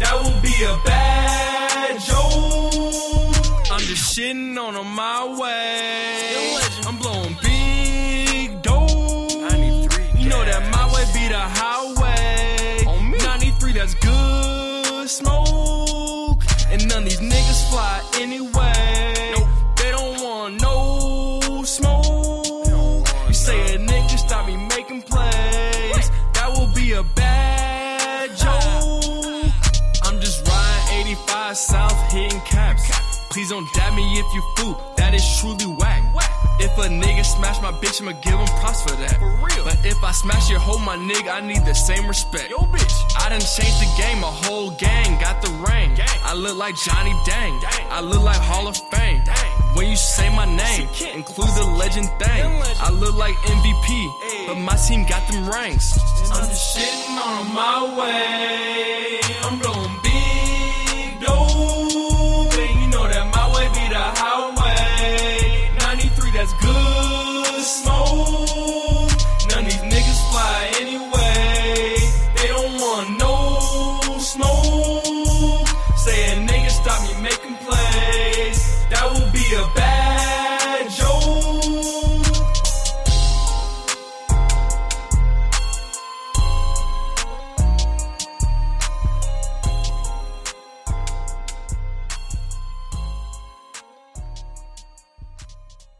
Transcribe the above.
that would be a bad joke. I'm just shitting on them my way. I'm blowing big dough. You know that my way be the highway. 93, that's good smoke. And none of these niggas fly anyway. They don't want no smoke. You say a nigga stop me making plans. Riding 85 south hitting caps. Please don't dab me if you fool. That is truly whack. If a nigga smash my bitch, I'ma give him props for that. For real. But if I smash your hoe, my nigga, I need the same respect. Yo, bitch. I done changed the game, my whole gang got the ring. I look like Johnny Dang. I look like Hall of Fame. When you say my name, include the legend thing. I look like MVP, but my team got them ranks. I'm just shitting on my way.